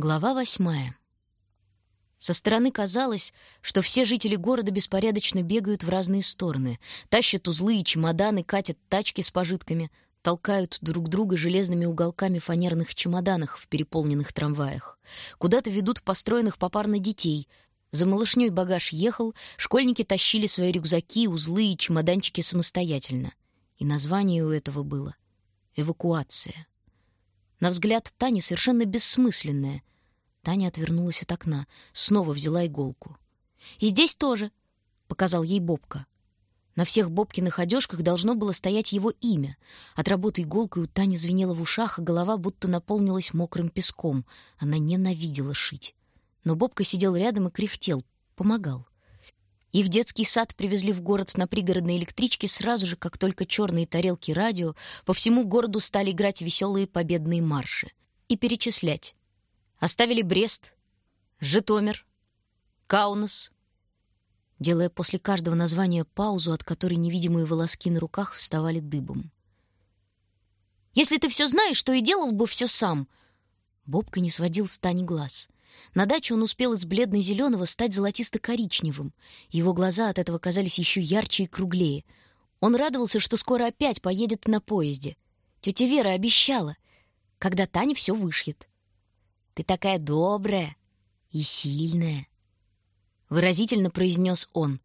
Глава восьмая. Со стороны казалось, что все жители города беспорядочно бегают в разные стороны, тащат узлы и чемоданы, катят тачки с пожитками, толкают друг друга железными уголками фанерных чемоданах в переполненных трамваях. Куда-то ведут построенных попарно детей. За малышней багаж ехал, школьники тащили свои рюкзаки, узлы и чемоданчики самостоятельно. И название у этого было — «Эвакуация». На взгляд Тани совершенно бессмысленное. Таня отвернулась от окна, снова взяла иголку. «И здесь тоже», — показал ей Бобка. На всех Бобкиных одежках должно было стоять его имя. От работы иголкой у Тани звенело в ушах, а голова будто наполнилась мокрым песком. Она ненавидела шить. Но Бобка сидел рядом и кряхтел, помогал. Их детский сад привезли в город на пригородной электричке сразу же, как только черные тарелки радио по всему городу стали играть веселые победные марши и перечислять. Оставили Брест, Житомир, Каунас, делая после каждого названия паузу, от которой невидимые волоски на руках вставали дыбом. «Если ты все знаешь, то и делал бы все сам!» Бобка не сводил с Тани глаз — на даче он успел из бледно-зеленого стать золотисто-коричневым. Его глаза от этого казались еще ярче и круглее. Он радовался, что скоро опять поедет на поезде. Тетя Вера обещала, когда Таня все вышьет. «Ты такая добрая и сильная», — выразительно произнес он.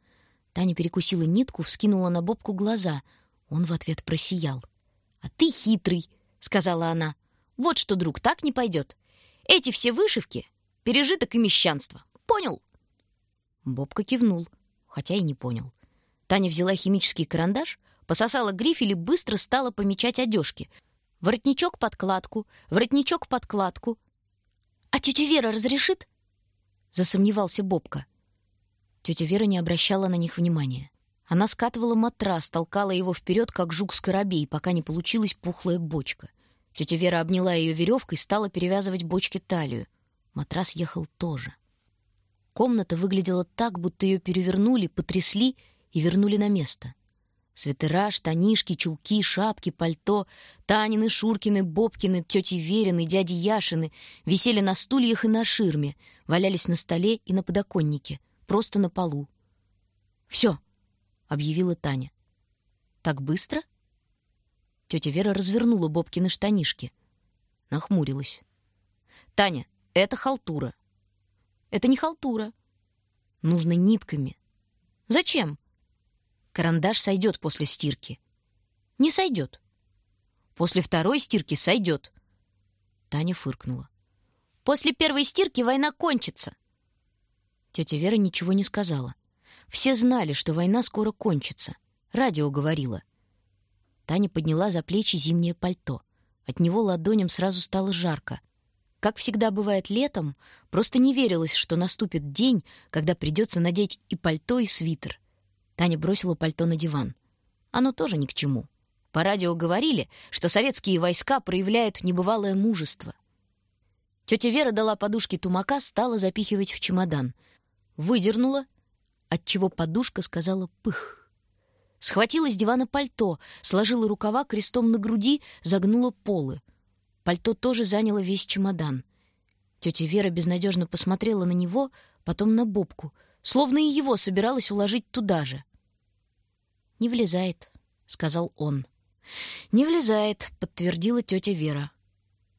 Таня перекусила нитку, вскинула на Бобку глаза. Он в ответ просиял. «А ты хитрый», — сказала она. «Вот что, друг, так не пойдет. Эти все вышивки Пережиток и мещанство. Понял?» Бобка кивнул, хотя и не понял. Таня взяла химический карандаш, пососала грифель и быстро стала помечать одежки. Воротничок подкладку, воротничок подкладку. «А тетя Вера разрешит?» Засомневался Бобка. Тетя Вера не обращала на них внимания. Она скатывала матрас, толкала его вперед, как жук скоробей, пока не получилась пухлая бочка. Тетя Вера обняла ее веревкой и стала перевязывать бочке талию. Матрас ехал тоже. Комната выглядела так, будто ее перевернули, потрясли и вернули на место. Свитера, штанишки, чулки, шапки, пальто, Танины, Шуркины, Бобкины, тети Верины, дяди Яшины висели на стульях и на ширме, валялись на столе и на подоконнике, просто на полу. «Все», — объявила Таня. «Так быстро?» Тетя Вера развернула Бобкины штанишки. Нахмурилась. «Таня, это халтура. Это не халтура. Нужно нитками. Зачем? Карандаш сойдет после стирки. Не сойдет. После второй стирки сойдет. Таня фыркнула. После первой стирки война кончится. Тетя Вера ничего не сказала. Все знали, что война скоро кончится. Радио говорило. Таня подняла за плечи зимнее пальто. От него ладоням сразу стало жарко — как всегда бывает летом, просто не верилось, что наступит день, когда придется надеть и пальто, и свитер. Таня бросила пальто на диван. Оно тоже ни к чему. По радио говорили, что советские войска проявляют небывалое мужество. Тетя Вера дала подушке тумака, стала запихивать в чемодан. Выдернула, отчего подушка сказала «пых». Схватила с дивана пальто, сложила рукава крестом на груди, загнула полы — Пальто тоже заняло весь чемодан. Тетя Вера безнадежно посмотрела на него, потом на Бобку, словно и его собиралась уложить туда же. «Не влезает», — сказал он. «Не влезает», — подтвердила тетя Вера.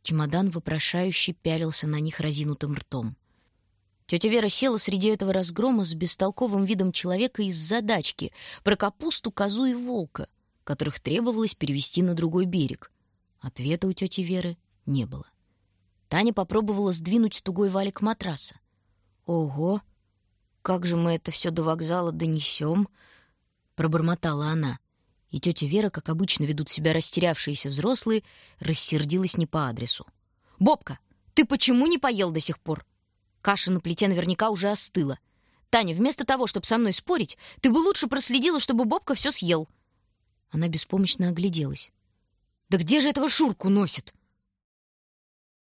Чемодан вопрошающе пялился на них разинутым ртом. Тетя Вера села среди этого разгрома с бестолковым видом человека из задачки про капусту, козу и волка, которых требовалось перевести на другой берег. Ответа у тети Веры не было. Таня попробовала сдвинуть тугой валик матраса. «Ого! Как же мы это все до вокзала донесем?» — пробормотала она. И тетя Вера, как обычно ведут себя растерявшиеся взрослые, рассердилась не по адресу. «Бобка, ты почему не поел до сих пор? Каша на плите наверняка уже остыла. Таня, вместо того, чтобы со мной спорить, ты бы лучше проследила, чтобы Бобка все съел». Она беспомощно огляделась. Да где же этого Шурку носит?